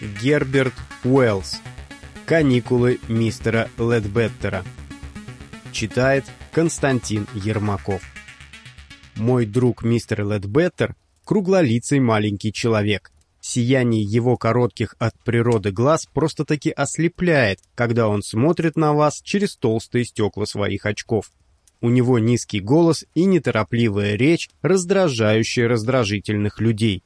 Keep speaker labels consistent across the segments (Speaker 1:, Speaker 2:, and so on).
Speaker 1: Герберт Уэллс. Каникулы мистера Ледбеттера. Читает Константин Ермаков. Мой друг мистер Ледбеттер – круглолицый маленький человек. Сияние его коротких от природы глаз просто-таки ослепляет, когда он смотрит на вас через толстые стекла своих очков. У него низкий голос и неторопливая речь, раздражающая раздражительных людей.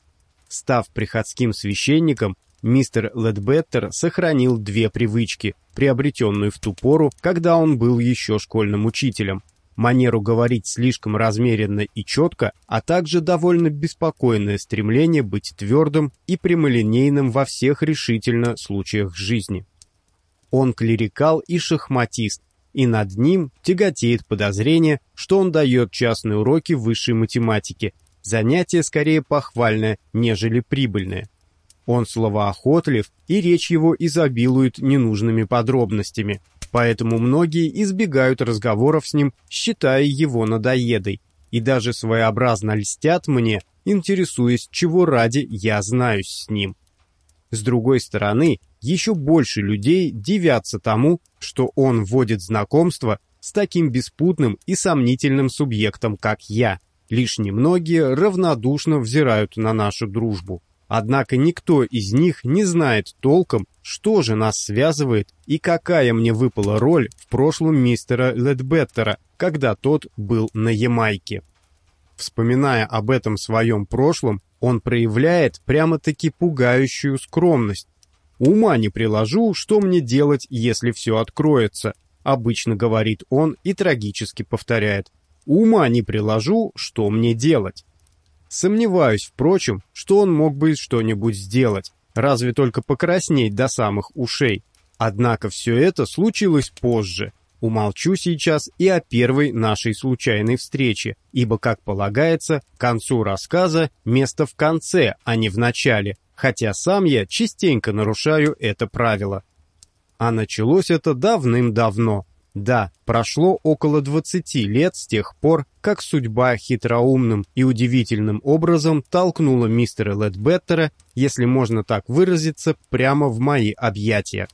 Speaker 1: Став приходским священником, мистер Ледбеттер сохранил две привычки, приобретенную в ту пору, когда он был еще школьным учителем. Манеру говорить слишком размеренно и четко, а также довольно беспокойное стремление быть твердым и прямолинейным во всех решительно случаях жизни. Он клерикал и шахматист, и над ним тяготеет подозрение, что он дает частные уроки высшей математики, занятие скорее похвальное, нежели прибыльное. Он словоохотлив, и речь его изобилует ненужными подробностями, поэтому многие избегают разговоров с ним, считая его надоедой, и даже своеобразно льстят мне, интересуясь, чего ради я знаюсь с ним. С другой стороны, еще больше людей дивятся тому, что он вводит знакомство с таким беспутным и сомнительным субъектом, как я. Лишь немногие равнодушно взирают на нашу дружбу. Однако никто из них не знает толком, что же нас связывает и какая мне выпала роль в прошлом мистера Ледбеттера, когда тот был на Ямайке. Вспоминая об этом своем прошлом, он проявляет прямо-таки пугающую скромность. «Ума не приложу, что мне делать, если все откроется», обычно говорит он и трагически повторяет. «Ума не приложу, что мне делать». Сомневаюсь, впрочем, что он мог бы что-нибудь сделать, разве только покраснеть до самых ушей. Однако все это случилось позже. Умолчу сейчас и о первой нашей случайной встрече, ибо, как полагается, к концу рассказа место в конце, а не в начале, хотя сам я частенько нарушаю это правило. А началось это давным-давно, да, прошло около 20 лет с тех пор, как судьба хитроумным и удивительным образом толкнула мистера Ледбеттера, если можно так выразиться, прямо в мои объятия.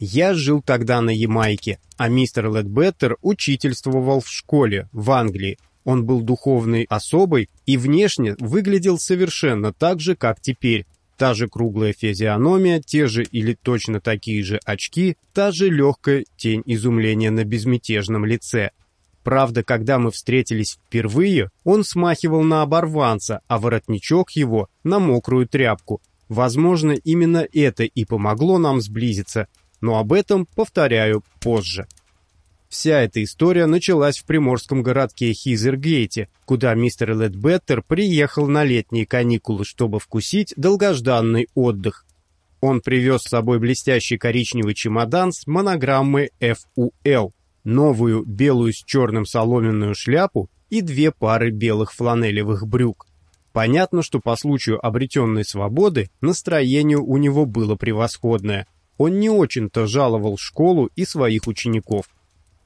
Speaker 1: Я жил тогда на Ямайке, а мистер Ледбеттер учительствовал в школе в Англии. Он был духовной особой и внешне выглядел совершенно так же, как теперь, Та же круглая физиономия, те же или точно такие же очки, та же легкая тень изумления на безмятежном лице. Правда, когда мы встретились впервые, он смахивал на оборванца, а воротничок его — на мокрую тряпку. Возможно, именно это и помогло нам сблизиться, но об этом повторяю позже. Вся эта история началась в приморском городке Хизергейте, куда мистер Ледбеттер приехал на летние каникулы, чтобы вкусить долгожданный отдых. Он привез с собой блестящий коричневый чемодан с монограммой FUL, новую белую с черным соломенную шляпу и две пары белых фланелевых брюк. Понятно, что по случаю обретенной свободы настроение у него было превосходное. Он не очень-то жаловал школу и своих учеников –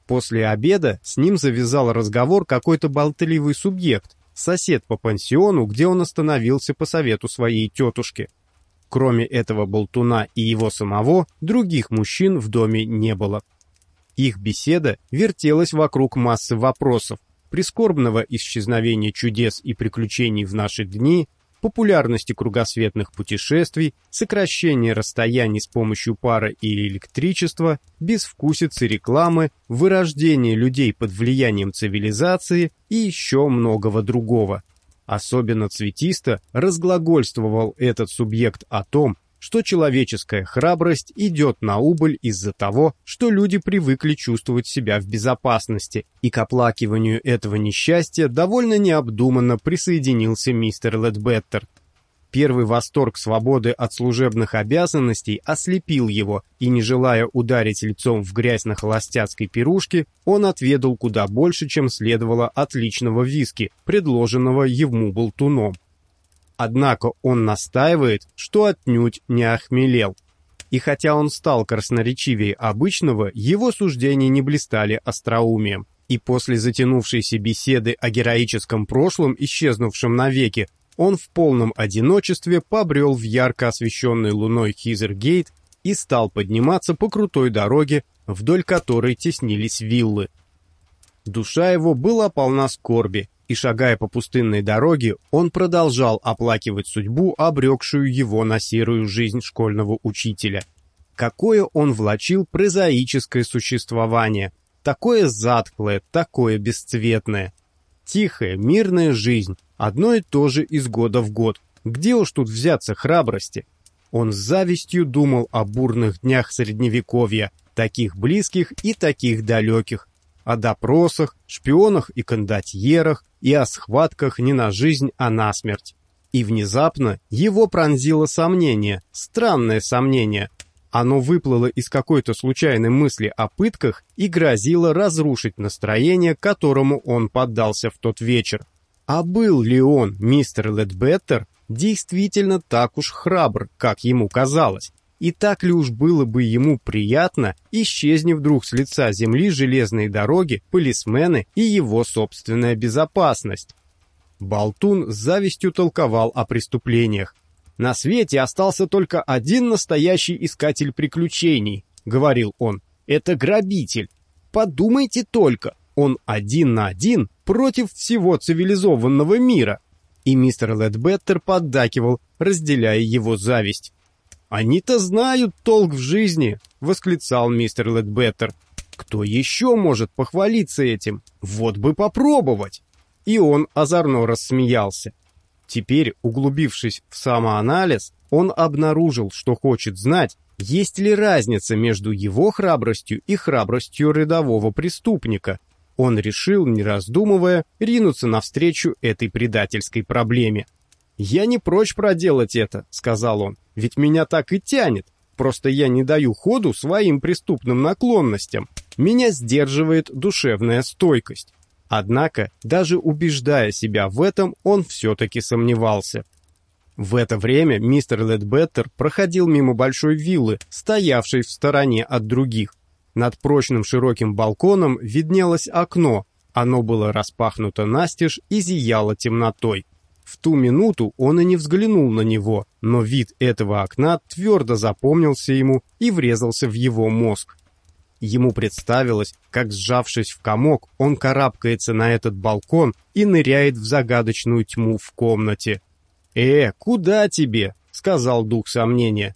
Speaker 1: После обеда с ним завязал разговор какой-то болтливый субъект, сосед по пансиону, где он остановился по совету своей тетушки. Кроме этого болтуна и его самого, других мужчин в доме не было. Их беседа вертелась вокруг массы вопросов, прискорбного исчезновения чудес и приключений в наши дни, популярности кругосветных путешествий, сокращения расстояний с помощью пара и электричества, безвкусицы рекламы, вырождения людей под влиянием цивилизации и еще многого другого. Особенно цветисто разглагольствовал этот субъект о том, что человеческая храбрость идет на убыль из-за того, что люди привыкли чувствовать себя в безопасности, и к оплакиванию этого несчастья довольно необдуманно присоединился мистер Ледбеттер. Первый восторг свободы от служебных обязанностей ослепил его, и не желая ударить лицом в грязь на холостяцкой пирушке, он отведал куда больше, чем следовало отличного виски, предложенного ему болтуном. Однако он настаивает, что отнюдь не охмелел. И хотя он стал красноречивее обычного, его суждения не блистали остроумием. И после затянувшейся беседы о героическом прошлом, исчезнувшем навеки, он в полном одиночестве побрел в ярко освещенный луной Хизергейт и стал подниматься по крутой дороге, вдоль которой теснились виллы. Душа его была полна скорби, и, шагая по пустынной дороге, он продолжал оплакивать судьбу, обрекшую его на серую жизнь школьного учителя. Какое он влачил прозаическое существование, такое затхлое, такое бесцветное. Тихая, мирная жизнь, одно и то же из года в год. Где уж тут взяться храбрости? Он с завистью думал о бурных днях Средневековья, таких близких и таких далеких, о допросах, шпионах и кондотьерах, и о схватках не на жизнь, а на смерть. И внезапно его пронзило сомнение, странное сомнение. Оно выплыло из какой-то случайной мысли о пытках и грозило разрушить настроение, которому он поддался в тот вечер. А был ли он, мистер Ледбеттер, действительно так уж храбр, как ему казалось? И так ли уж было бы ему приятно, исчезни вдруг с лица земли железные дороги, полисмены и его собственная безопасность? Болтун с завистью толковал о преступлениях. «На свете остался только один настоящий искатель приключений», — говорил он. «Это грабитель. Подумайте только, он один на один против всего цивилизованного мира». И мистер Ледбеттер поддакивал, разделяя его зависть. «Они-то знают толк в жизни!» — восклицал мистер Ледбеттер. «Кто еще может похвалиться этим? Вот бы попробовать!» И он озорно рассмеялся. Теперь, углубившись в самоанализ, он обнаружил, что хочет знать, есть ли разница между его храбростью и храбростью рядового преступника. Он решил, не раздумывая, ринуться навстречу этой предательской проблеме. «Я не прочь проделать это», — сказал он, — «ведь меня так и тянет. Просто я не даю ходу своим преступным наклонностям. Меня сдерживает душевная стойкость». Однако, даже убеждая себя в этом, он все-таки сомневался. В это время мистер Ледбеттер проходил мимо большой виллы, стоявшей в стороне от других. Над прочным широким балконом виднелось окно, оно было распахнуто настежь и зияло темнотой. В ту минуту он и не взглянул на него, но вид этого окна твердо запомнился ему и врезался в его мозг. Ему представилось, как, сжавшись в комок, он карабкается на этот балкон и ныряет в загадочную тьму в комнате. «Э, куда тебе?» — сказал дух сомнения.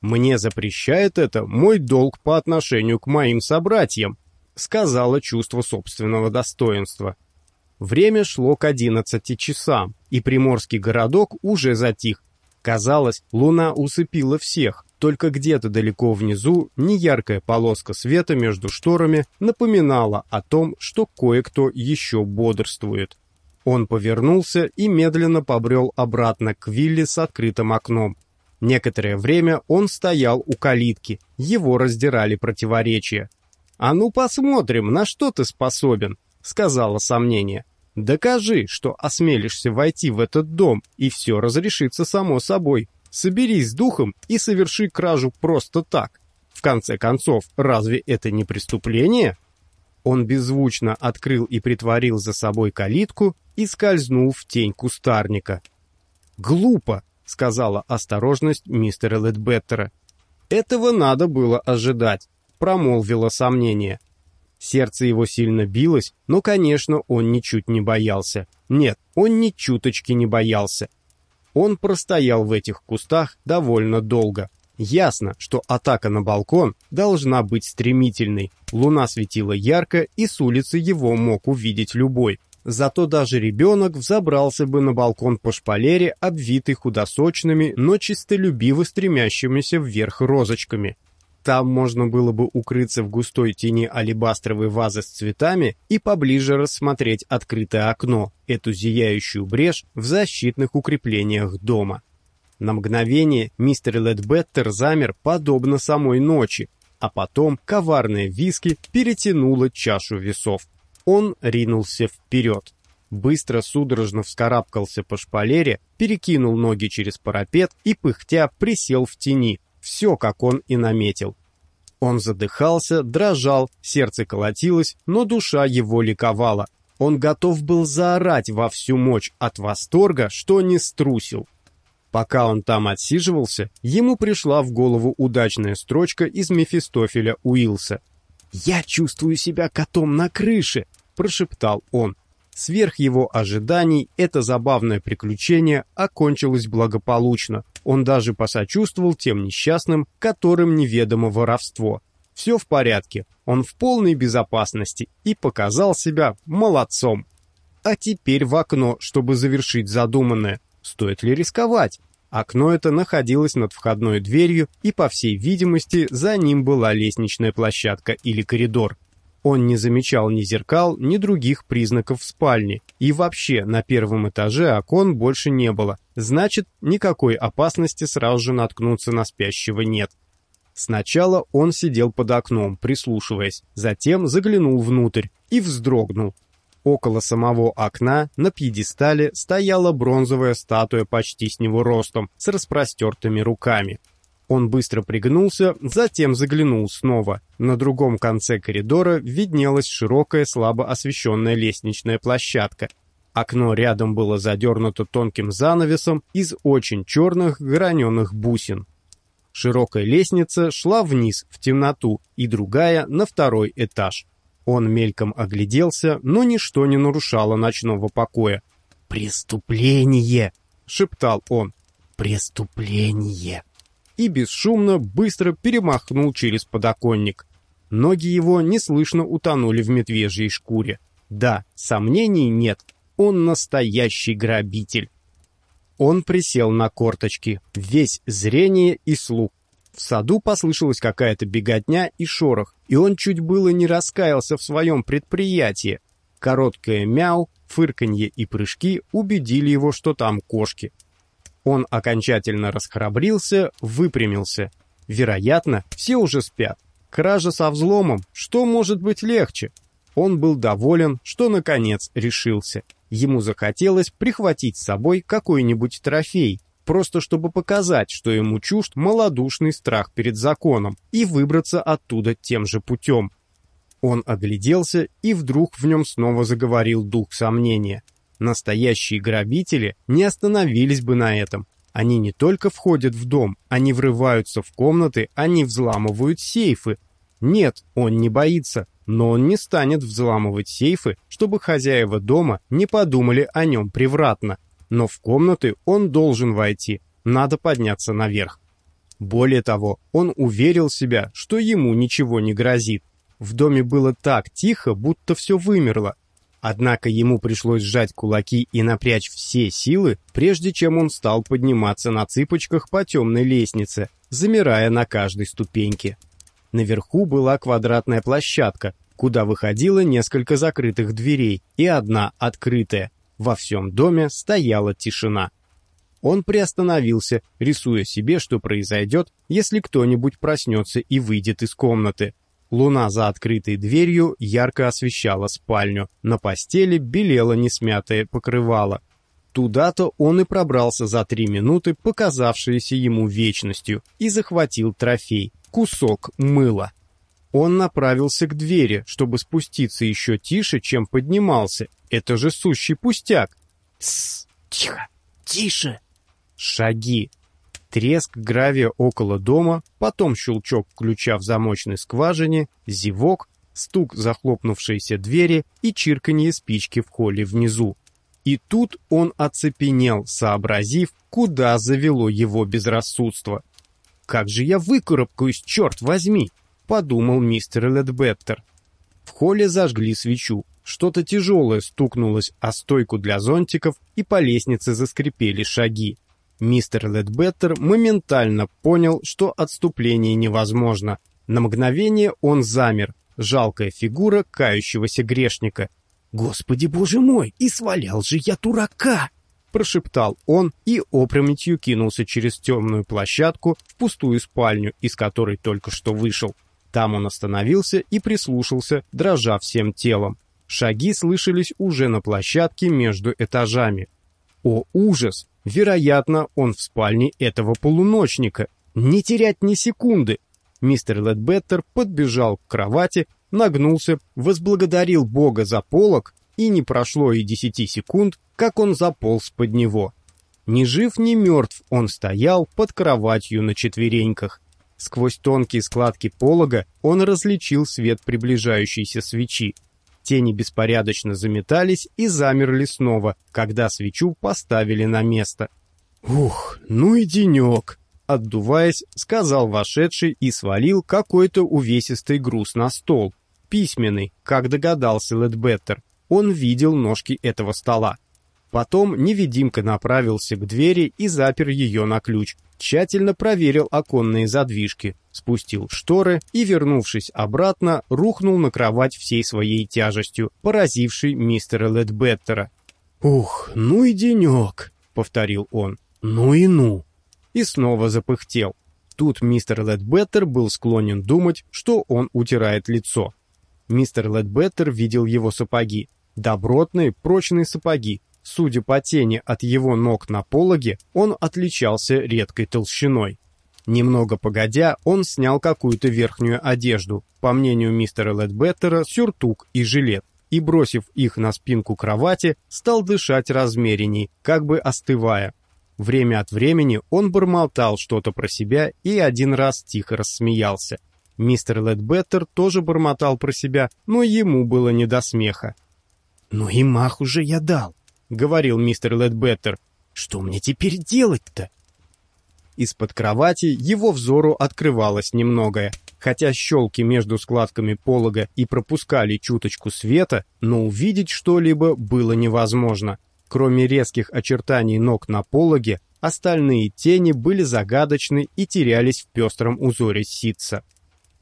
Speaker 1: «Мне запрещает это мой долг по отношению к моим собратьям», — сказала чувство собственного достоинства. Время шло к одиннадцати часам, и приморский городок уже затих. Казалось, луна усыпила всех, только где-то далеко внизу неяркая полоска света между шторами напоминала о том, что кое-кто еще бодрствует. Он повернулся и медленно побрел обратно к вилле с открытым окном. Некоторое время он стоял у калитки, его раздирали противоречия. «А ну посмотрим, на что ты способен», сказала сомнение. «Докажи, что осмелишься войти в этот дом, и все разрешится само собой. Соберись с духом и соверши кражу просто так. В конце концов, разве это не преступление?» Он беззвучно открыл и притворил за собой калитку и скользнул в тень кустарника. «Глупо», — сказала осторожность мистера Ледбеттера. «Этого надо было ожидать», — промолвило сомнение. Сердце его сильно билось, но, конечно, он ничуть не боялся. Нет, он ни чуточки не боялся. Он простоял в этих кустах довольно долго. Ясно, что атака на балкон должна быть стремительной. Луна светила ярко, и с улицы его мог увидеть любой. Зато даже ребенок взобрался бы на балкон по шпалере, обвитый худосочными, но чистолюбиво стремящимися вверх розочками. Там можно было бы укрыться в густой тени алебастровой вазы с цветами и поближе рассмотреть открытое окно, эту зияющую брешь в защитных укреплениях дома. На мгновение мистер Ледбеттер замер подобно самой ночи, а потом коварная виски перетянула чашу весов. Он ринулся вперед. Быстро судорожно вскарабкался по шпалере, перекинул ноги через парапет и, пыхтя, присел в тени, все, как он и наметил. Он задыхался, дрожал, сердце колотилось, но душа его ликовала. Он готов был заорать во всю мощь от восторга, что не струсил. Пока он там отсиживался, ему пришла в голову удачная строчка из Мефистофеля Уилса. «Я чувствую себя котом на крыше», — прошептал он. Сверх его ожиданий это забавное приключение окончилось благополучно. Он даже посочувствовал тем несчастным, которым неведомо воровство. Все в порядке, он в полной безопасности и показал себя молодцом. А теперь в окно, чтобы завершить задуманное. Стоит ли рисковать? Окно это находилось над входной дверью, и, по всей видимости, за ним была лестничная площадка или коридор. Он не замечал ни зеркал, ни других признаков спальни, и вообще на первом этаже окон больше не было, значит, никакой опасности сразу же наткнуться на спящего нет. Сначала он сидел под окном, прислушиваясь, затем заглянул внутрь и вздрогнул. Около самого окна на пьедестале стояла бронзовая статуя почти с него ростом, с распростертыми руками. Он быстро пригнулся, затем заглянул снова. На другом конце коридора виднелась широкая, слабо освещенная лестничная площадка. Окно рядом было задернуто тонким занавесом из очень черных граненых бусин. Широкая лестница шла вниз, в темноту, и другая — на второй этаж. Он мельком огляделся, но ничто не нарушало ночного покоя. «Преступление!» — шептал он. «Преступление!» И бесшумно, быстро перемахнул через подоконник. Ноги его неслышно утонули в медвежьей шкуре. Да, сомнений нет, он настоящий грабитель. Он присел на корточки, весь зрение и слух. В саду послышалась какая-то беготня и шорох, и он чуть было не раскаялся в своем предприятии. Короткое мяу, фырканье и прыжки убедили его, что там кошки. Он окончательно расхрабрился, выпрямился. Вероятно, все уже спят. Кража со взломом, что может быть легче? Он был доволен, что наконец решился. Ему захотелось прихватить с собой какой-нибудь трофей, просто чтобы показать, что ему чужд малодушный страх перед законом, и выбраться оттуда тем же путем. Он огляделся, и вдруг в нем снова заговорил дух сомнения. Настоящие грабители не остановились бы на этом. Они не только входят в дом, они врываются в комнаты, они взламывают сейфы. Нет, он не боится, но он не станет взламывать сейфы, чтобы хозяева дома не подумали о нем превратно но в комнаты он должен войти, надо подняться наверх. Более того, он уверил себя, что ему ничего не грозит. В доме было так тихо, будто все вымерло. Однако ему пришлось сжать кулаки и напрячь все силы, прежде чем он стал подниматься на цыпочках по темной лестнице, замирая на каждой ступеньке. Наверху была квадратная площадка, куда выходило несколько закрытых дверей и одна открытая. Во всем доме стояла тишина. Он приостановился, рисуя себе, что произойдет, если кто-нибудь проснется и выйдет из комнаты. Луна за открытой дверью ярко освещала спальню. На постели белело несмятое покрывало. Туда-то он и пробрался за три минуты, показавшиеся ему вечностью, и захватил трофей — кусок мыла. Он направился к двери, чтобы спуститься еще тише, чем поднимался. Это же сущий пустяк. Тссс, тихо, тише. Шаги. Треск гравия около дома, потом щелчок ключа в замочной скважине, зевок, стук захлопнувшейся двери и чирканье спички в холле внизу. И тут он оцепенел, сообразив, куда завело его безрассудство. «Как же я выкарабкаюсь, черт возьми!» — подумал мистер Ледбеттер. В холле зажгли свечу. Что-то тяжелое стукнулось о стойку для зонтиков, и по лестнице заскрипели шаги. Мистер Ледбеттер моментально понял, что отступление невозможно. На мгновение он замер, жалкая фигура кающегося грешника. «Господи, боже мой, и свалял же я дурака!» прошептал он и опрометью кинулся через темную площадку в пустую спальню, из которой только что вышел. Там он остановился и прислушался, дрожа всем телом. Шаги слышались уже на площадке между этажами. О, ужас! Вероятно, он в спальне этого полуночника. Не терять ни секунды! Мистер Ледбеттер подбежал к кровати, нагнулся, возблагодарил Бога за полок, и не прошло и десяти секунд, как он заполз под него. Ни жив, ни мертв он стоял под кроватью на четвереньках. Сквозь тонкие складки полога он различил свет приближающейся свечи. Тени беспорядочно заметались и замерли снова, когда свечу поставили на место. «Ух, ну и денек!» Отдуваясь, сказал вошедший и свалил какой-то увесистый груз на стол. Письменный, как догадался Ледбеттер. Он видел ножки этого стола. Потом невидимка направился к двери и запер ее на ключ, тщательно проверил оконные задвижки, спустил шторы и, вернувшись обратно, рухнул на кровать всей своей тяжестью, поразившей мистера Ледбеттера. «Ух, ну и денек!» — повторил он. «Ну и ну!» И снова запыхтел. Тут мистер Ледбеттер был склонен думать, что он утирает лицо. Мистер Ледбеттер видел его сапоги. Добротные, прочные сапоги, Судя по тени от его ног на пологе, он отличался редкой толщиной. Немного погодя, он снял какую-то верхнюю одежду, по мнению мистера Ледбеттера, сюртук и жилет, и, бросив их на спинку кровати, стал дышать размеренней, как бы остывая. Время от времени он бормотал что-то про себя и один раз тихо рассмеялся. Мистер Ледбеттер тоже бормотал про себя, но ему было не до смеха. «Ну и мах уже я дал», — говорил мистер Ледбеттер. «Что мне теперь делать-то?» Из-под кровати его взору открывалось немногое. Хотя щелки между складками полога и пропускали чуточку света, но увидеть что-либо было невозможно. Кроме резких очертаний ног на пологе, остальные тени были загадочны и терялись в пестром узоре ситца.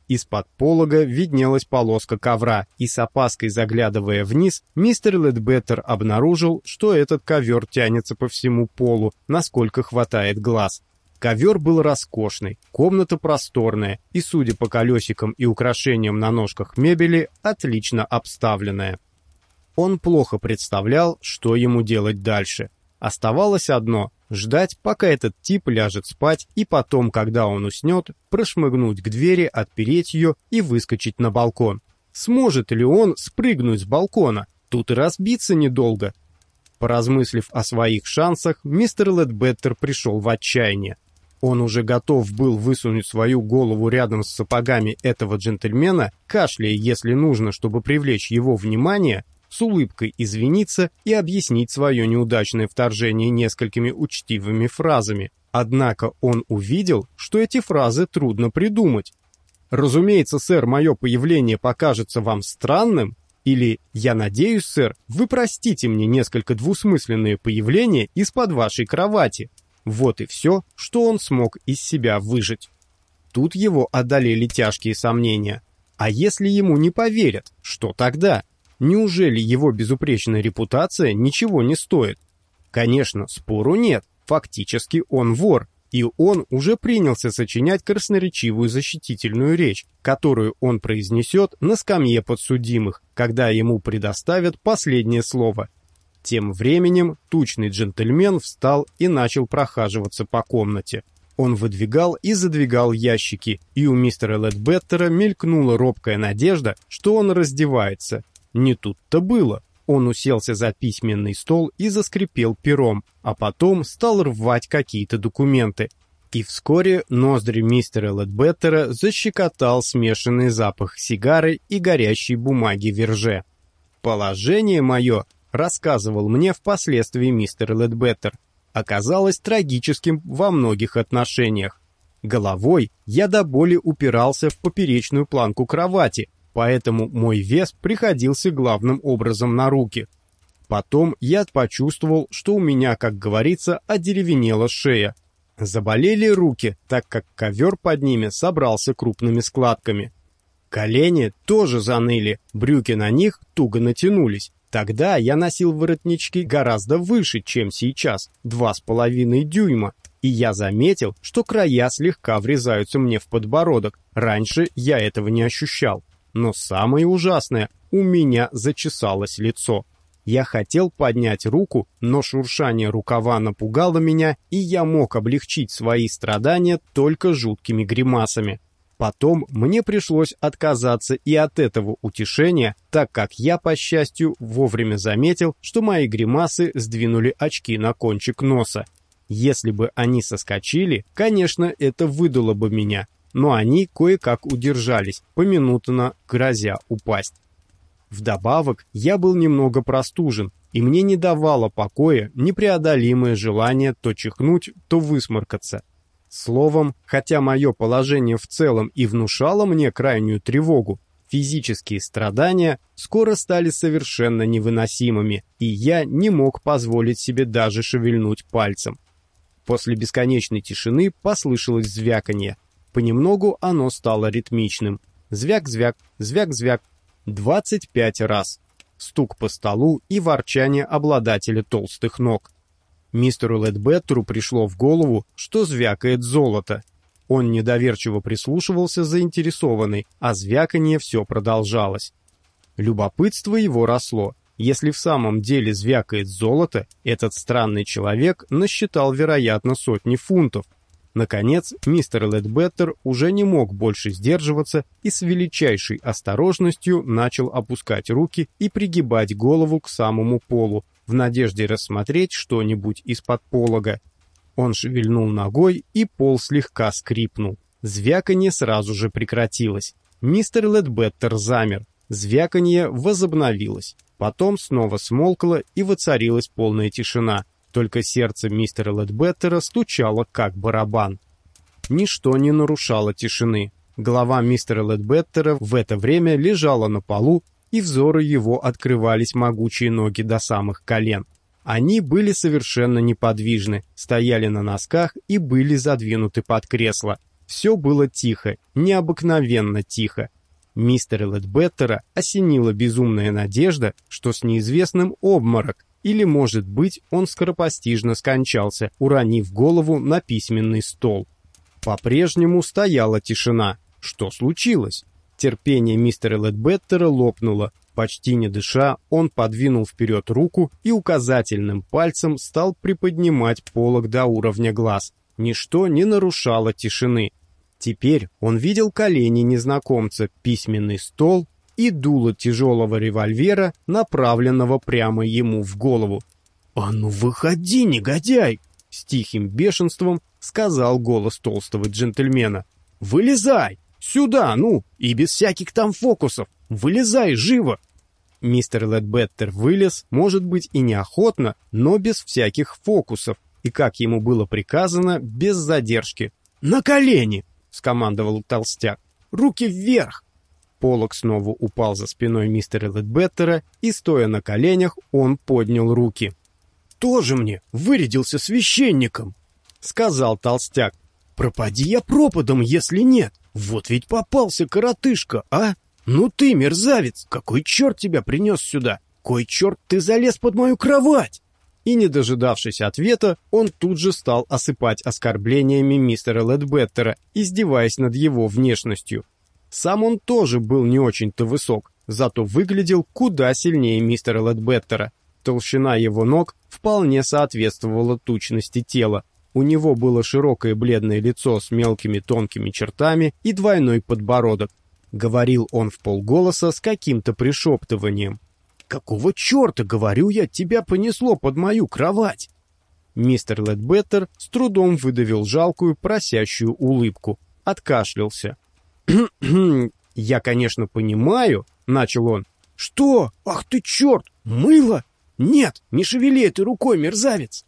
Speaker 1: Из-под полога виднелась полоска ковра, и с опаской заглядывая вниз, мистер Ледбеттер обнаружил, что этот ковер тянется по всему полу, насколько хватает глаз. Ковер был роскошный, комната просторная и, судя по колесикам и украшениям на ножках мебели, отлично обставленная. Он плохо представлял, что ему делать дальше. Оставалось одно ждать, пока этот тип ляжет спать, и потом, когда он уснет, прошмыгнуть к двери, отпереть ее и выскочить на балкон. Сможет ли он спрыгнуть с балкона? Тут и разбиться недолго. Поразмыслив о своих шансах, мистер Ледбеттер пришел в отчаяние. Он уже готов был высунуть свою голову рядом с сапогами этого джентльмена, кашляя, если нужно, чтобы привлечь его внимание, с улыбкой извиниться и объяснить свое неудачное вторжение несколькими учтивыми фразами. Однако он увидел, что эти фразы трудно придумать. «Разумеется, сэр, мое появление покажется вам странным», или «Я надеюсь, сэр, вы простите мне несколько двусмысленные появления из-под вашей кровати». Вот и все, что он смог из себя выжить. Тут его одолели тяжкие сомнения. А если ему не поверят, что тогда? Неужели его безупречная репутация ничего не стоит? Конечно, спору нет. Фактически он вор, и он уже принялся сочинять красноречивую защитительную речь, которую он произнесет на скамье подсудимых, когда ему предоставят последнее слово. Тем временем тучный джентльмен встал и начал прохаживаться по комнате. Он выдвигал и задвигал ящики, и у мистера Ледбеттера мелькнула робкая надежда, что он раздевается, не тут-то было. Он уселся за письменный стол и заскрипел пером, а потом стал рвать какие-то документы. И вскоре ноздри мистера Ледбеттера защекотал смешанный запах сигары и горящей бумаги верже. «Положение мое», — рассказывал мне впоследствии мистер Ледбеттер, оказалось трагическим во многих отношениях. Головой я до боли упирался в поперечную планку кровати, поэтому мой вес приходился главным образом на руки. Потом я почувствовал, что у меня, как говорится, одеревенела шея. Заболели руки, так как ковер под ними собрался крупными складками. Колени тоже заныли, брюки на них туго натянулись. Тогда я носил воротнички гораздо выше, чем сейчас, два с половиной дюйма, и я заметил, что края слегка врезаются мне в подбородок. Раньше я этого не ощущал. Но самое ужасное, у меня зачесалось лицо. Я хотел поднять руку, но шуршание рукава напугало меня, и я мог облегчить свои страдания только жуткими гримасами. Потом мне пришлось отказаться и от этого утешения, так как я, по счастью, вовремя заметил, что мои гримасы сдвинули очки на кончик носа. Если бы они соскочили, конечно, это выдало бы меня, но они кое-как удержались, поминутно грозя упасть. Вдобавок, я был немного простужен, и мне не давало покоя непреодолимое желание то чихнуть, то высморкаться. Словом, хотя мое положение в целом и внушало мне крайнюю тревогу, физические страдания скоро стали совершенно невыносимыми, и я не мог позволить себе даже шевельнуть пальцем. После бесконечной тишины послышалось звяканье. Понемногу оно стало ритмичным. Звяк-звяк, звяк-звяк. Двадцать пять раз. Стук по столу и ворчание обладателя толстых ног. Мистеру Ледбеттеру пришло в голову, что звякает золото. Он недоверчиво прислушивался заинтересованный, а звяканье все продолжалось. Любопытство его росло. Если в самом деле звякает золото, этот странный человек насчитал, вероятно, сотни фунтов. Наконец, мистер Ледбеттер уже не мог больше сдерживаться и с величайшей осторожностью начал опускать руки и пригибать голову к самому полу, в надежде рассмотреть что-нибудь из-под полога. Он шевельнул ногой, и пол слегка скрипнул. Звяканье сразу же прекратилось. Мистер Ледбеттер замер. Звяканье возобновилось. Потом снова смолкло, и воцарилась полная тишина. Только сердце мистера Ледбеттера стучало, как барабан. Ничто не нарушало тишины. Голова мистера Ледбеттера в это время лежала на полу, и взору его открывались могучие ноги до самых колен. Они были совершенно неподвижны, стояли на носках и были задвинуты под кресло. Все было тихо, необыкновенно тихо. Мистера Ледбеттера осенила безумная надежда, что с неизвестным обморок, или, может быть, он скоропостижно скончался, уронив голову на письменный стол. По-прежнему стояла тишина. Что случилось? Терпение мистера Ледбеттера лопнуло. Почти не дыша, он подвинул вперед руку и указательным пальцем стал приподнимать полог до уровня глаз. Ничто не нарушало тишины. Теперь он видел колени незнакомца, письменный стол и дуло тяжелого револьвера, направленного прямо ему в голову. «А ну выходи, негодяй!» — с тихим бешенством сказал голос толстого джентльмена. «Вылезай!» Сюда, ну, и без всяких там фокусов. Вылезай живо!» Мистер Ледбеттер вылез, может быть, и неохотно, но без всяких фокусов, и, как ему было приказано, без задержки. «На колени!» — скомандовал толстяк. «Руки вверх!» Полок снова упал за спиной мистера Ледбеттера, и, стоя на коленях, он поднял руки. «Тоже мне вырядился священником!» — сказал толстяк. «Пропади я пропадом, если нет!» Вот ведь попался коротышка, а? Ну ты, мерзавец, какой черт тебя принес сюда? Кой черт ты залез под мою кровать? И, не дожидавшись ответа, он тут же стал осыпать оскорблениями мистера Ледбеттера, издеваясь над его внешностью. Сам он тоже был не очень-то высок, зато выглядел куда сильнее мистера Ледбеттера. Толщина его ног вполне соответствовала тучности тела, у него было широкое бледное лицо с мелкими тонкими чертами и двойной подбородок. Говорил он в полголоса с каким-то пришептыванием. «Какого черта, говорю я, тебя понесло под мою кровать?» Мистер Ледбеттер с трудом выдавил жалкую, просящую улыбку. Откашлялся. «Я, конечно, понимаю», — начал он. «Что? Ах ты черт! Мыло? Нет, не шевели этой рукой, мерзавец!»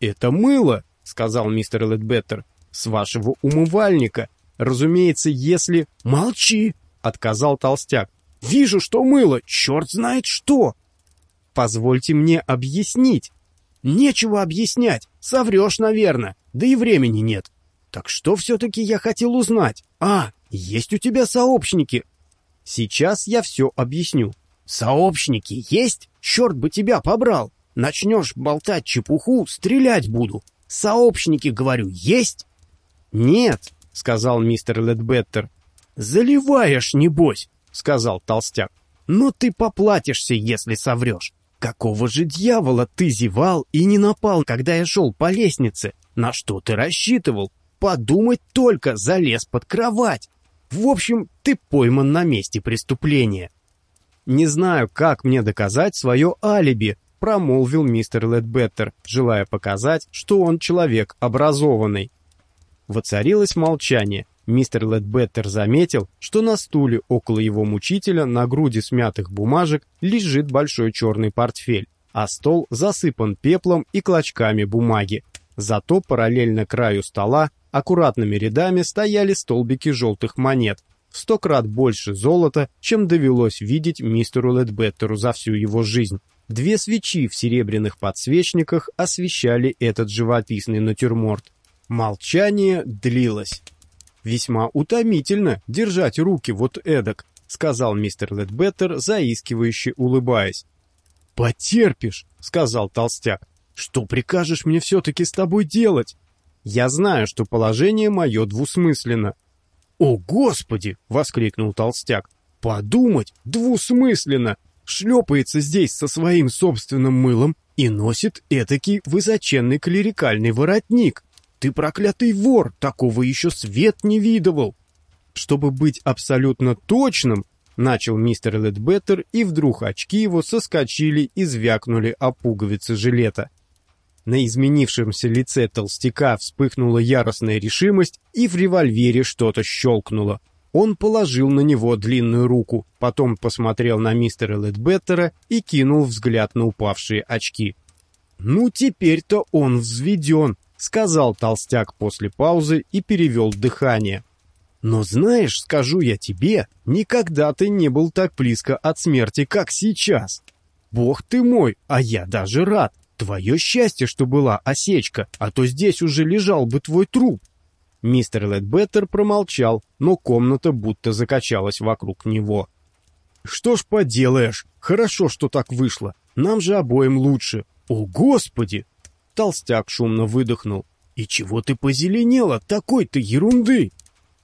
Speaker 1: «Это мыло!» — сказал мистер Ледбеттер, — с вашего умывальника. Разумеется, если... — Молчи! — отказал толстяк. — Вижу, что мыло, черт знает что! — Позвольте мне объяснить. — Нечего объяснять, соврешь, наверное, да и времени нет. Так что все-таки я хотел узнать? А, есть у тебя сообщники? Сейчас я все объясню. Сообщники есть? Черт бы тебя побрал! Начнешь болтать чепуху, стрелять буду. Сообщники, говорю, есть? Нет, сказал мистер Ледбеттер. Заливаешь, небось, сказал толстяк. Но ты поплатишься, если соврешь. Какого же дьявола ты зевал и не напал, когда я шел по лестнице? На что ты рассчитывал? Подумать только, залез под кровать. В общем, ты пойман на месте преступления. Не знаю, как мне доказать свое алиби, промолвил мистер Ледбеттер, желая показать, что он человек образованный. Воцарилось молчание. Мистер Ледбеттер заметил, что на стуле около его мучителя на груди смятых бумажек лежит большой черный портфель, а стол засыпан пеплом и клочками бумаги. Зато параллельно краю стола аккуратными рядами стояли столбики желтых монет, в сто крат больше золота, чем довелось видеть мистеру Ледбеттеру за всю его жизнь. Две свечи в серебряных подсвечниках освещали этот живописный натюрморт. Молчание длилось. «Весьма утомительно держать руки вот эдак», — сказал мистер Ледбеттер, заискивающе улыбаясь. «Потерпишь», — сказал толстяк. «Что прикажешь мне все-таки с тобой делать?» «Я знаю, что положение мое двусмысленно». «О, Господи!» — воскликнул толстяк. «Подумать! Двусмысленно! Шлепается здесь со своим собственным мылом и носит этакий высоченный клерикальный воротник. Ты проклятый вор, такого еще свет не видывал!» Чтобы быть абсолютно точным, Начал мистер Ледбеттер, и вдруг очки его соскочили и звякнули о пуговицы жилета. На изменившемся лице толстяка вспыхнула яростная решимость, и в револьвере что-то щелкнуло. Он положил на него длинную руку, потом посмотрел на мистера Ледбеттера и кинул взгляд на упавшие очки. «Ну, теперь-то он взведен», — сказал толстяк после паузы и перевел дыхание. Но знаешь, скажу я тебе, никогда ты не был так близко от смерти, как сейчас. Бог ты мой, а я даже рад. Твое счастье, что была осечка, а то здесь уже лежал бы твой труп. Мистер Ледбеттер промолчал, но комната будто закачалась вокруг него. «Что ж поделаешь, хорошо, что так вышло. Нам же обоим лучше. О, Господи!» Толстяк шумно выдохнул. «И чего ты позеленела такой-то ерунды?»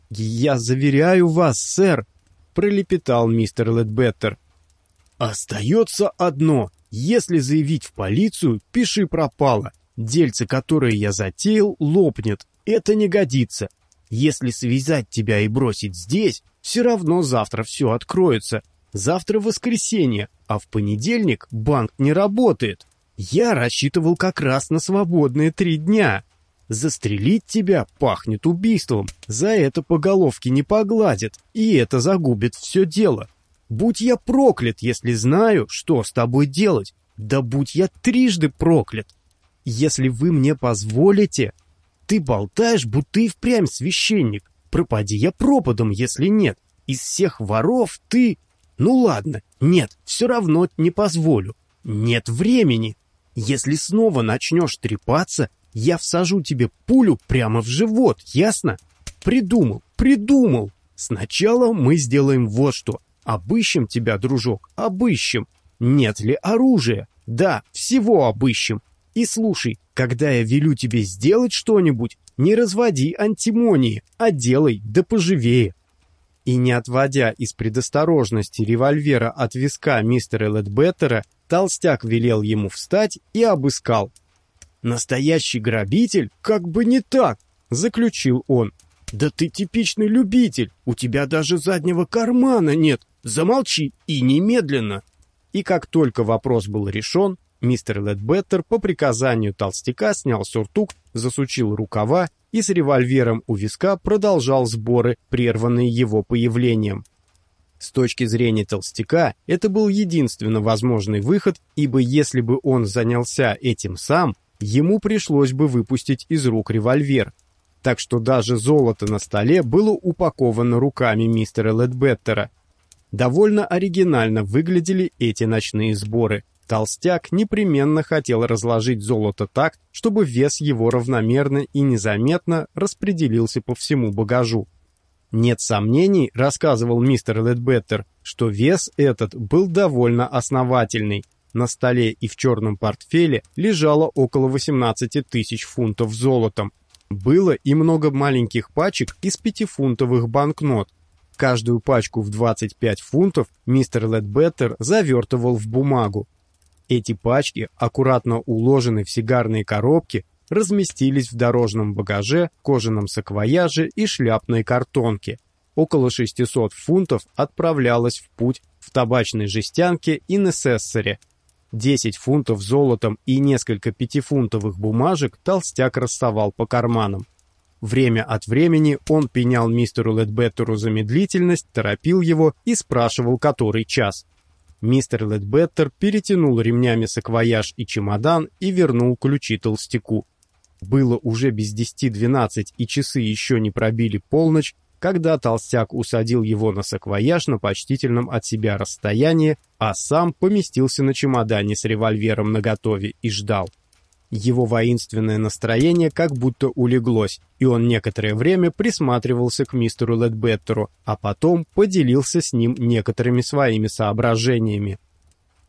Speaker 1: «Я заверяю вас, сэр», — пролепетал мистер Ледбеттер. «Остается одно. Если заявить в полицию, пиши пропало. Дельце, которое я затеял, лопнет. Это не годится. Если связать тебя и бросить здесь, все равно завтра все откроется. Завтра воскресенье, а в понедельник банк не работает. Я рассчитывал как раз на свободные три дня. Застрелить тебя пахнет убийством, за это по головке не погладят, и это загубит все дело. Будь я проклят, если знаю, что с тобой делать. Да будь я трижды проклят. Если вы мне позволите... Ты болтаешь, будто и впрямь священник. Пропади я пропадом, если нет. Из всех воров ты... Ну ладно, нет, все равно не позволю. Нет времени. Если снова начнешь трепаться, я всажу тебе пулю прямо в живот, ясно? Придумал, придумал. Сначала мы сделаем вот что. Обыщем тебя, дружок, обыщем. Нет ли оружия? Да, всего обыщем. И слушай, когда я велю тебе сделать что-нибудь, не разводи антимонии, а делай да поживее. И не отводя из предосторожности револьвера от виска мистера Ледбеттера, толстяк велел ему встать и обыскал, «Настоящий грабитель? Как бы не так!» — заключил он. «Да ты типичный любитель! У тебя даже заднего кармана нет! Замолчи и немедленно!» И как только вопрос был решен, мистер Ледбеттер по приказанию толстяка снял сюртук, засучил рукава и с револьвером у виска продолжал сборы, прерванные его появлением. С точки зрения толстяка, это был единственно возможный выход, ибо если бы он занялся этим сам, ему пришлось бы выпустить из рук револьвер. Так что даже золото на столе было упаковано руками мистера Ледбеттера. Довольно оригинально выглядели эти ночные сборы. Толстяк непременно хотел разложить золото так, чтобы вес его равномерно и незаметно распределился по всему багажу. Нет сомнений, рассказывал мистер Ледбеттер, что вес этот был довольно основательный – на столе и в черном портфеле лежало около 18 тысяч фунтов золотом. Было и много маленьких пачек из пятифунтовых банкнот. Каждую пачку в 25 фунтов мистер Ледбеттер завертывал в бумагу. Эти пачки, аккуратно уложены в сигарные коробки, разместились в дорожном багаже, кожаном саквояже и шляпной картонке. около 600 фунтов отправлялось в путь в табачной жестянке и несессоре. 10 фунтов золотом и несколько пятифунтовых бумажек толстяк рассовал по карманам. Время от времени он пенял мистеру Ледбеттеру за медлительность, торопил его и спрашивал, который час. Мистер Ледбеттер перетянул ремнями саквояж и чемодан и вернул ключи толстяку. Было уже без десяти двенадцать, и часы еще не пробили полночь, когда толстяк усадил его на саквояж на почтительном от себя расстоянии, а сам поместился на чемодане с револьвером наготове и ждал. Его воинственное настроение как будто улеглось, и он некоторое время присматривался к мистеру Ледбеттеру, а потом поделился с ним некоторыми своими соображениями.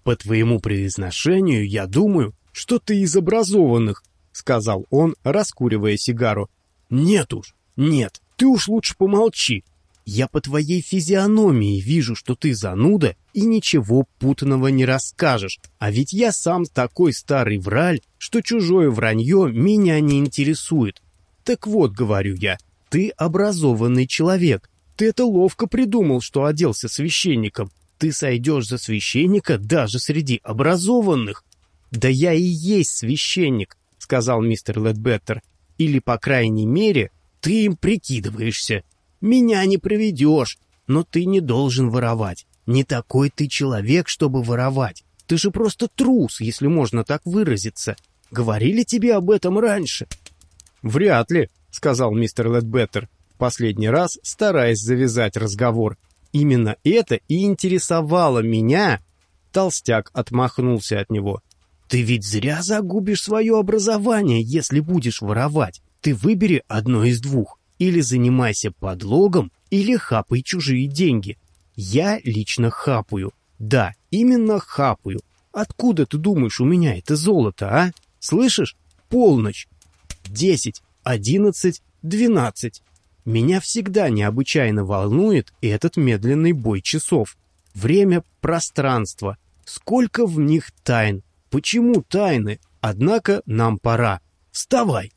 Speaker 1: «По твоему произношению, я думаю, что ты из образованных», — сказал он, раскуривая сигару. «Нет уж, нет, ты уж лучше помолчи. Я по твоей физиономии вижу, что ты зануда и ничего путанного не расскажешь. А ведь я сам такой старый враль, что чужое вранье меня не интересует. Так вот, говорю я, ты образованный человек. Ты это ловко придумал, что оделся священником. Ты сойдешь за священника даже среди образованных. Да я и есть священник, сказал мистер Ледбеттер. Или, по крайней мере, ты им прикидываешься. Меня не проведешь, но ты не должен воровать. Не такой ты человек, чтобы воровать. Ты же просто трус, если можно так выразиться. Говорили тебе об этом раньше?» «Вряд ли», — сказал мистер Ледбеттер, последний раз стараясь завязать разговор. «Именно это и интересовало меня». Толстяк отмахнулся от него. «Ты ведь зря загубишь свое образование, если будешь воровать. Ты выбери одно из двух. Или занимайся подлогом, или хапай чужие деньги. Я лично хапаю. Да, именно хапаю. Откуда ты думаешь у меня это золото, а? Слышишь? Полночь. Десять, одиннадцать, двенадцать. Меня всегда необычайно волнует этот медленный бой часов. Время, пространство. Сколько в них тайн. Почему тайны? Однако нам пора. Вставай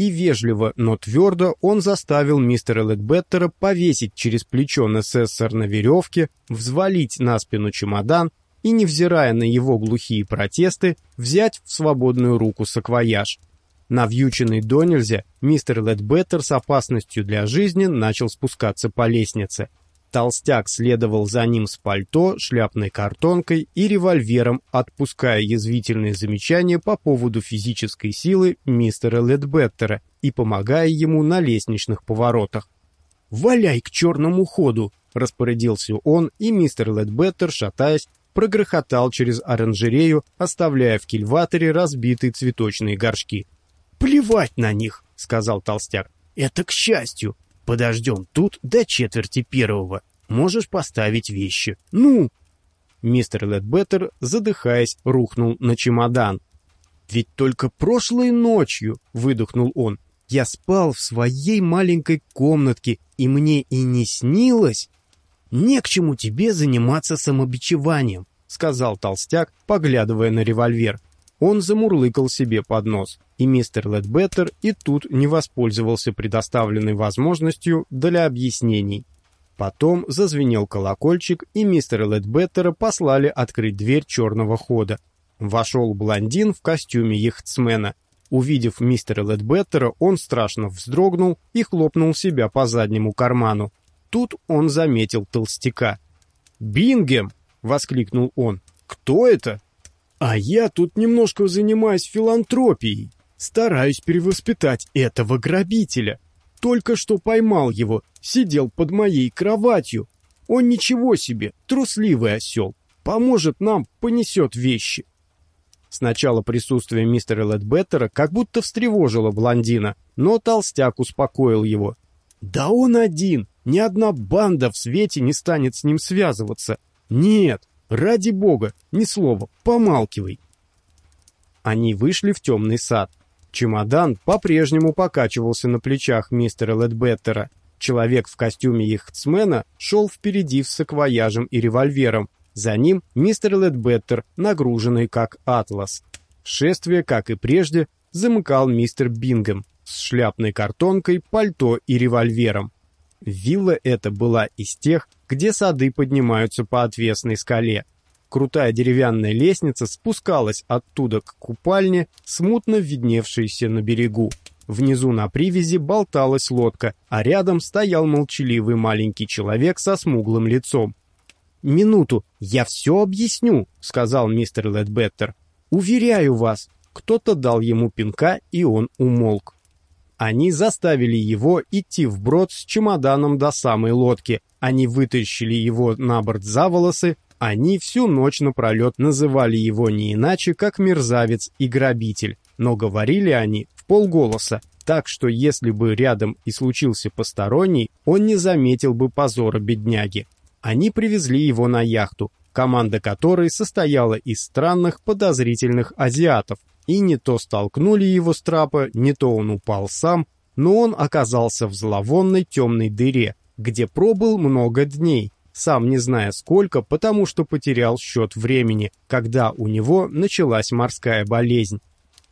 Speaker 1: и вежливо, но твердо он заставил мистера Ледбеттера повесить через плечо Несессор на веревке, взвалить на спину чемодан и, невзирая на его глухие протесты, взять в свободную руку саквояж. Навьюченный до нельзя, мистер Ледбеттер с опасностью для жизни начал спускаться по лестнице — Толстяк следовал за ним с пальто, шляпной картонкой и револьвером, отпуская язвительные замечания по поводу физической силы мистера Ледбеттера и помогая ему на лестничных поворотах. «Валяй к черному ходу!» — распорядился он, и мистер Ледбеттер, шатаясь, прогрохотал через оранжерею, оставляя в кильваторе разбитые цветочные горшки. «Плевать на них!» — сказал толстяк. «Это к счастью! Подождем тут до четверти первого. Можешь поставить вещи. Ну!» Мистер Ледбеттер, задыхаясь, рухнул на чемодан. «Ведь только прошлой ночью», — выдохнул он, — «я спал в своей маленькой комнатке, и мне и не снилось». «Не к чему тебе заниматься самобичеванием», — сказал толстяк, поглядывая на револьвер. Он замурлыкал себе под нос, и мистер Ледбеттер и тут не воспользовался предоставленной возможностью для объяснений. Потом зазвенел колокольчик, и мистера Ледбеттера послали открыть дверь черного хода. Вошел блондин в костюме яхтсмена. Увидев мистера Ледбеттера, он страшно вздрогнул и хлопнул себя по заднему карману. Тут он заметил толстяка. «Бингем!» — воскликнул он. «Кто это?» А я тут немножко занимаюсь филантропией. Стараюсь перевоспитать этого грабителя. Только что поймал его, сидел под моей кроватью. Он ничего себе, трусливый осел. Поможет нам, понесет вещи. Сначала присутствие мистера Ледбеттера как будто встревожило блондина, но толстяк успокоил его. «Да он один, ни одна банда в свете не станет с ним связываться. Нет, Ради бога, ни слова, помалкивай. Они вышли в темный сад. Чемодан по-прежнему покачивался на плечах мистера Ледбеттера. Человек в костюме яхтсмена шел впереди с саквояжем и револьвером. За ним мистер Ледбеттер, нагруженный как атлас. Шествие, как и прежде, замыкал мистер Бингем с шляпной картонкой, пальто и револьвером. Вилла эта была из тех, где сады поднимаются по отвесной скале. Крутая деревянная лестница спускалась оттуда к купальне, смутно видневшейся на берегу. Внизу на привязи болталась лодка, а рядом стоял молчаливый маленький человек со смуглым лицом. «Минуту, я все объясню», — сказал мистер Ледбеттер. «Уверяю вас». Кто-то дал ему пинка, и он умолк. Они заставили его идти вброд с чемоданом до самой лодки. Они вытащили его на борт за волосы. Они всю ночь напролет называли его не иначе, как мерзавец и грабитель. Но говорили они в полголоса, так что если бы рядом и случился посторонний, он не заметил бы позора бедняги. Они привезли его на яхту, команда которой состояла из странных подозрительных азиатов, и не то столкнули его с трапа, не то он упал сам, но он оказался в зловонной темной дыре, где пробыл много дней, сам не зная сколько, потому что потерял счет времени, когда у него началась морская болезнь.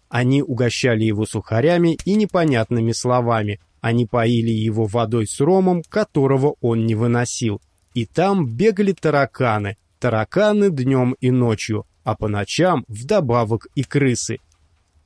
Speaker 1: Они угощали его сухарями и непонятными словами, они поили его водой с ромом, которого он не выносил. И там бегали тараканы, тараканы днем и ночью, а по ночам вдобавок и крысы.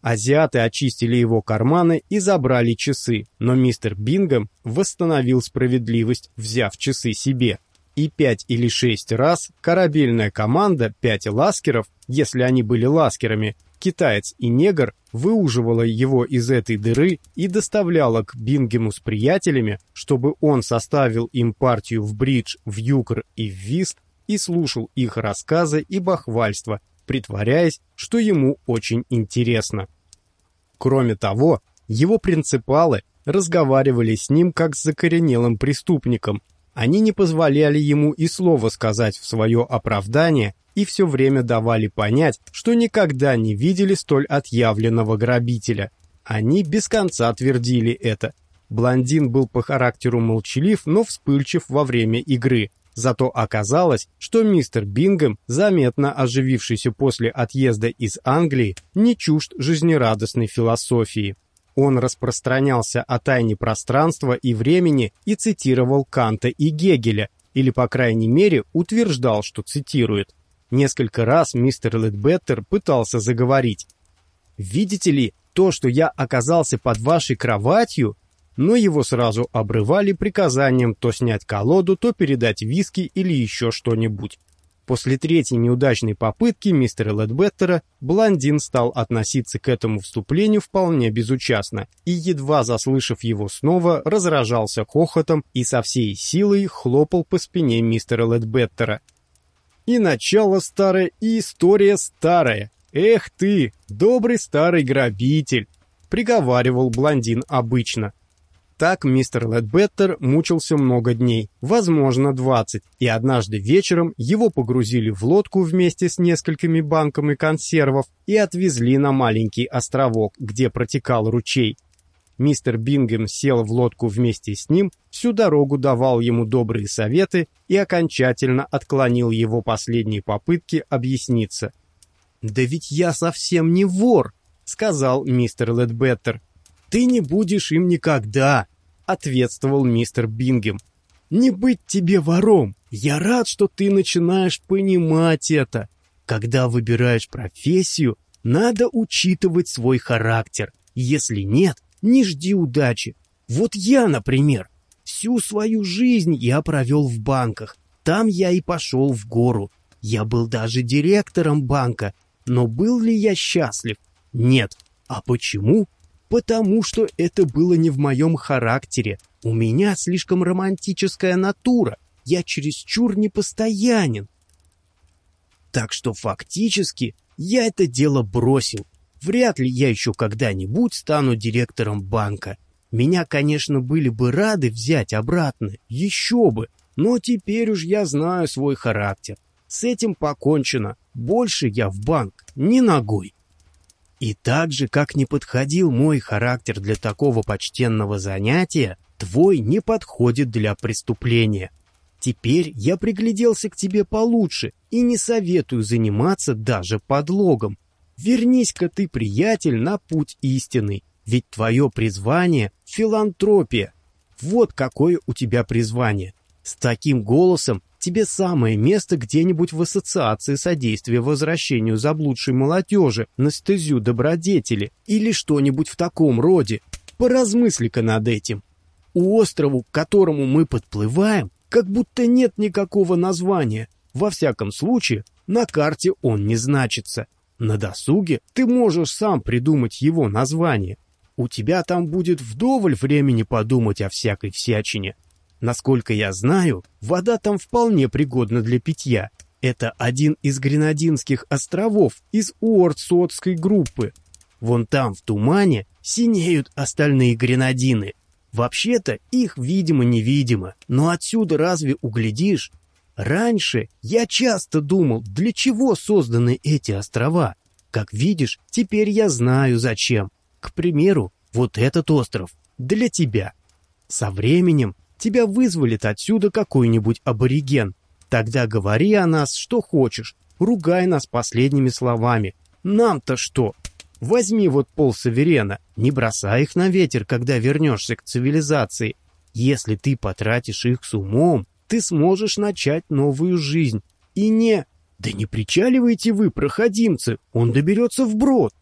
Speaker 1: Азиаты очистили его карманы и забрали часы, но мистер Бингом восстановил справедливость, взяв часы себе. И пять или шесть раз корабельная команда, пять ласкеров, если они были ласкерами, китаец и негр, выуживала его из этой дыры и доставляла к Бингему с приятелями, чтобы он составил им партию в бридж, в юкр и в вист и слушал их рассказы и бахвальства, притворяясь, что ему очень интересно. Кроме того, его принципалы разговаривали с ним как с закоренелым преступником. Они не позволяли ему и слова сказать в свое оправдание и все время давали понять, что никогда не видели столь отъявленного грабителя. Они без конца твердили это. Блондин был по характеру молчалив, но вспыльчив во время игры – Зато оказалось, что мистер Бингем, заметно оживившийся после отъезда из Англии, не чужд жизнерадостной философии. Он распространялся о тайне пространства и времени и цитировал Канта и Гегеля, или, по крайней мере, утверждал, что цитирует. Несколько раз мистер Ледбеттер пытался заговорить. «Видите ли, то, что я оказался под вашей кроватью, но его сразу обрывали приказанием то снять колоду, то передать виски или еще что-нибудь. После третьей неудачной попытки мистера Ледбеттера блондин стал относиться к этому вступлению вполне безучастно и, едва заслышав его снова, разражался хохотом и со всей силой хлопал по спине мистера Ледбеттера. «И начало старое, и история старая. Эх ты, добрый старый грабитель!» — приговаривал блондин обычно — так мистер Ледбеттер мучился много дней, возможно, 20, и однажды вечером его погрузили в лодку вместе с несколькими банками консервов и отвезли на маленький островок, где протекал ручей. Мистер Бингем сел в лодку вместе с ним, всю дорогу давал ему добрые советы и окончательно отклонил его последние попытки объясниться. «Да ведь я совсем не вор», — сказал мистер Ледбеттер. «Ты не будешь им никогда ответствовал мистер Бингем. «Не быть тебе вором! Я рад, что ты начинаешь понимать это. Когда выбираешь профессию, надо учитывать свой характер. Если нет, не жди удачи. Вот я, например, всю свою жизнь я провел в банках. Там я и пошел в гору. Я был даже директором банка. Но был ли я счастлив? Нет. А почему? Потому что это было не в моем характере. У меня слишком романтическая натура, я чересчур непостоянен. Так что фактически я это дело бросил. Вряд ли я еще когда-нибудь стану директором банка. Меня, конечно, были бы рады взять обратно, еще бы, но теперь уж я знаю свой характер. С этим покончено. Больше я в банк ни ногой. И так же, как не подходил мой характер для такого почтенного занятия, твой не подходит для преступления. Теперь я пригляделся к тебе получше и не советую заниматься даже подлогом. Вернись-ка ты, приятель, на путь истинный, ведь твое призвание — филантропия. Вот какое у тебя призвание. С таким голосом тебе самое место где-нибудь в ассоциации содействия возвращению заблудшей молодежи на стезю добродетели или что-нибудь в таком роде. Поразмысли-ка над этим. У острова, к которому мы подплываем, как будто нет никакого названия. Во всяком случае, на карте он не значится. На досуге ты можешь сам придумать его название. У тебя там будет вдоволь времени подумать о всякой всячине. Насколько я знаю, вода там вполне пригодна для питья. Это один из Гренадинских островов из Уортсотской группы. Вон там, в тумане, синеют остальные Гренадины. Вообще-то их видимо-невидимо, но отсюда разве углядишь? Раньше я часто думал, для чего созданы эти острова. Как видишь, теперь я знаю зачем. К примеру, вот этот остров для тебя. Со временем тебя вызволит отсюда какой-нибудь абориген. Тогда говори о нас, что хочешь, ругай нас последними словами. Нам-то что? Возьми вот пол Саверена, не бросай их на ветер, когда вернешься к цивилизации. Если ты потратишь их с умом, ты сможешь начать новую жизнь. И не... Да не причаливайте вы, проходимцы, он доберется вброд.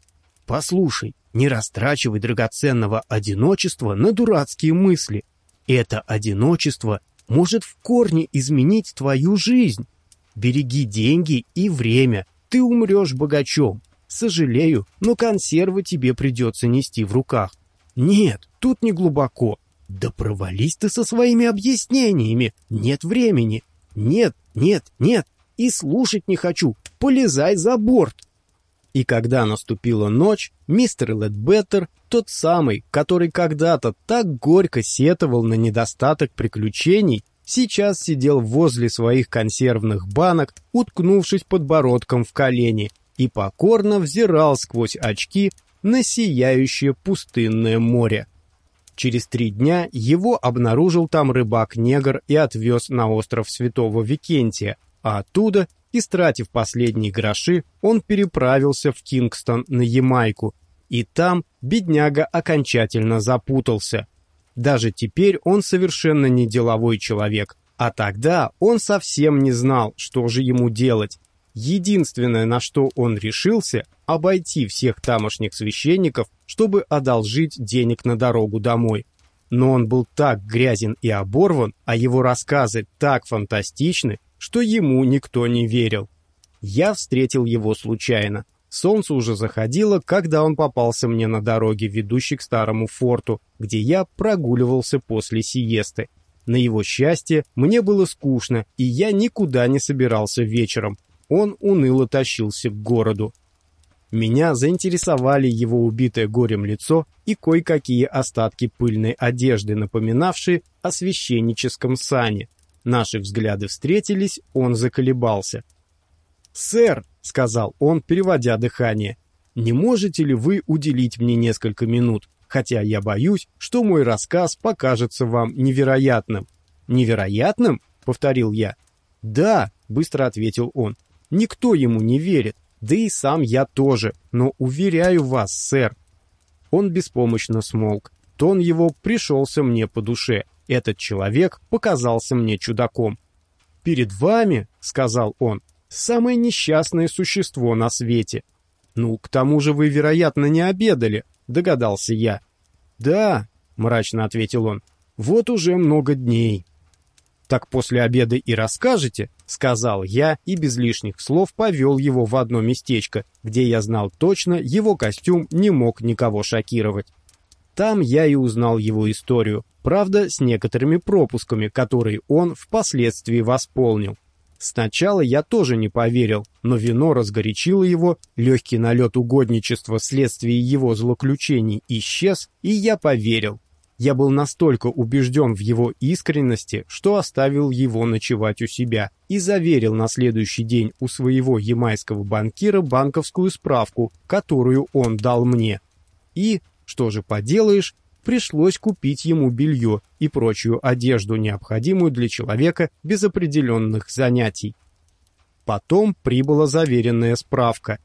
Speaker 1: Послушай, не растрачивай драгоценного одиночества на дурацкие мысли. Это одиночество может в корне изменить твою жизнь. Береги деньги и время, ты умрешь богачом. Сожалею, но консервы тебе придется нести в руках. Нет, тут не глубоко. Да провались ты со своими объяснениями. Нет времени. Нет, нет, нет. И слушать не хочу. Полезай за борт. И когда наступила ночь, мистер Ледбеттер, тот самый, который когда-то так горько сетовал на недостаток приключений, сейчас сидел возле своих консервных банок, уткнувшись подбородком в колени и покорно взирал сквозь очки на сияющее пустынное море. Через три дня его обнаружил там рыбак-негр и отвез на остров Святого Викентия, а оттуда, истратив последние гроши, он переправился в Кингстон на Ямайку, и там бедняга окончательно запутался. Даже теперь он совершенно не деловой человек, а тогда он совсем не знал, что же ему делать, Единственное, на что он решился, обойти всех тамошних священников, чтобы одолжить денег на дорогу домой. Но он был так грязен и оборван, а его рассказы так фантастичны, что ему никто не верил. Я встретил его случайно. Солнце уже заходило, когда он попался мне на дороге, ведущей к старому форту, где я прогуливался после сиесты. На его счастье, мне было скучно, и я никуда не собирался вечером, он уныло тащился к городу. Меня заинтересовали его убитое горем лицо и кое-какие остатки пыльной одежды, напоминавшие о священническом сане. Наши взгляды встретились, он заколебался. «Сэр», — сказал он, переводя дыхание, — «не можете ли вы уделить мне несколько минут, хотя я боюсь, что мой рассказ покажется вам невероятным». «Невероятным?» — повторил я. «Да», — быстро ответил он, Никто ему не верит, да и сам я тоже, но уверяю вас, сэр. Он беспомощно смолк. Тон его пришелся мне по душе. Этот человек показался мне чудаком. «Перед вами, — сказал он, — самое несчастное существо на свете. Ну, к тому же вы, вероятно, не обедали, — догадался я. Да, — мрачно ответил он, — вот уже много дней. «Так после обеда и расскажете», — сказал я и без лишних слов повел его в одно местечко, где я знал точно, его костюм не мог никого шокировать. Там я и узнал его историю, правда, с некоторыми пропусками, которые он впоследствии восполнил. Сначала я тоже не поверил, но вино разгорячило его, легкий налет угодничества вследствие его злоключений исчез, и я поверил. Я был настолько убежден в его искренности, что оставил его ночевать у себя и заверил на следующий день у своего ямайского банкира банковскую справку, которую он дал мне. И, что же поделаешь, пришлось купить ему белье и прочую одежду, необходимую для человека без определенных занятий. Потом прибыла заверенная справка.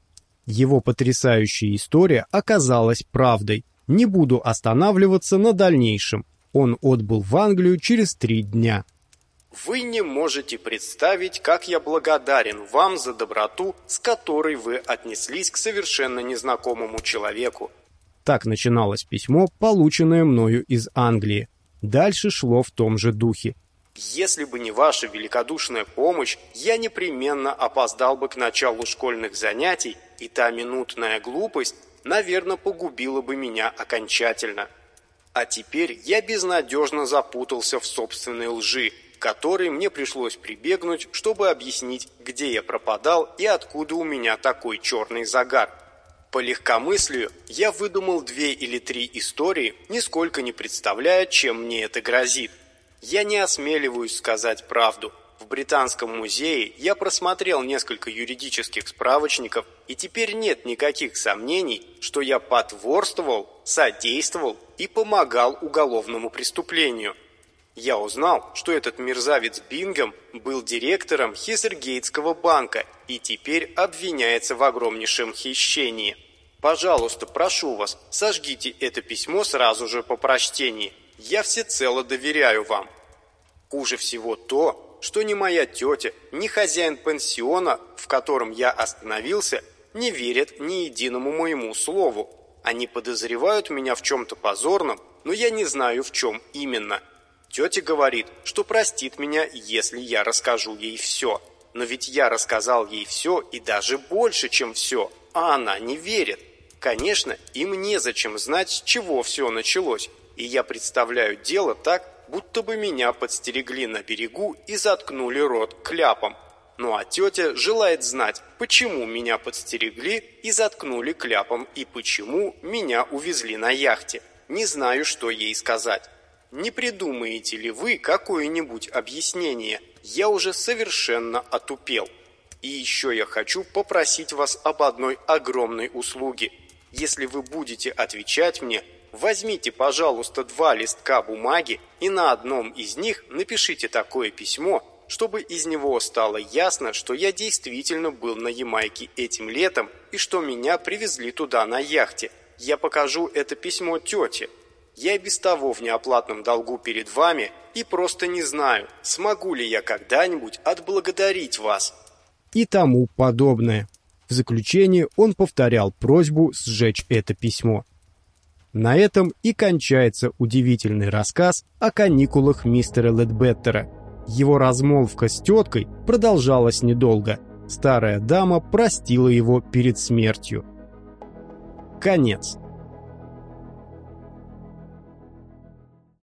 Speaker 1: Его потрясающая история оказалась правдой, не буду останавливаться на дальнейшем. Он отбыл в Англию через три дня.
Speaker 2: Вы не можете представить, как я благодарен вам за доброту, с которой вы отнеслись к совершенно незнакомому человеку.
Speaker 1: Так начиналось письмо, полученное мною из Англии. Дальше шло в том же духе.
Speaker 2: Если бы не ваша великодушная помощь, я непременно опоздал бы к началу школьных занятий, и та минутная глупость, наверное, погубила бы меня окончательно. А теперь я безнадежно запутался в собственной лжи, которой мне пришлось прибегнуть, чтобы объяснить, где я пропадал и откуда у меня такой черный загар. По легкомыслию я выдумал две или три истории, нисколько не представляя, чем мне это грозит. Я не осмеливаюсь сказать правду. В Британском музее я просмотрел несколько юридических справочников, и теперь нет никаких сомнений, что я потворствовал, содействовал и помогал уголовному преступлению. Я узнал, что этот мерзавец Бингем был директором Хизергейтского банка и теперь обвиняется в огромнейшем хищении. Пожалуйста, прошу вас, сожгите это письмо сразу же по прочтении. Я всецело доверяю вам. Хуже всего то, что ни моя тетя, ни хозяин пансиона, в котором я остановился, не верят ни единому моему слову. Они подозревают меня в чем-то позорном, но я не знаю в чем именно. Тетя говорит, что простит меня, если я расскажу ей все. Но ведь я рассказал ей все и даже больше, чем все, а она не верит. Конечно, им незачем знать, с чего все началось, и я представляю дело так, будто бы меня подстерегли на берегу и заткнули рот кляпом. Ну а тетя желает знать, почему меня подстерегли и заткнули кляпом, и почему меня увезли на яхте. Не знаю, что ей сказать. Не придумаете ли вы какое-нибудь объяснение? Я уже совершенно отупел. И еще я хочу попросить вас об одной огромной услуге. Если вы будете отвечать мне, Возьмите, пожалуйста, два листка бумаги и на одном из них напишите такое письмо, чтобы из него стало ясно, что я действительно был на Ямайке этим летом и что меня привезли туда на яхте. Я покажу это письмо тете. Я без того в неоплатном долгу перед вами и просто не знаю, смогу ли я когда-нибудь отблагодарить вас.
Speaker 1: И тому подобное. В заключение он повторял просьбу сжечь это письмо. На этом и кончается удивительный рассказ о каникулах мистера Ледбеттера. Его размолвка с теткой продолжалась недолго. Старая дама простила его перед смертью. Конец.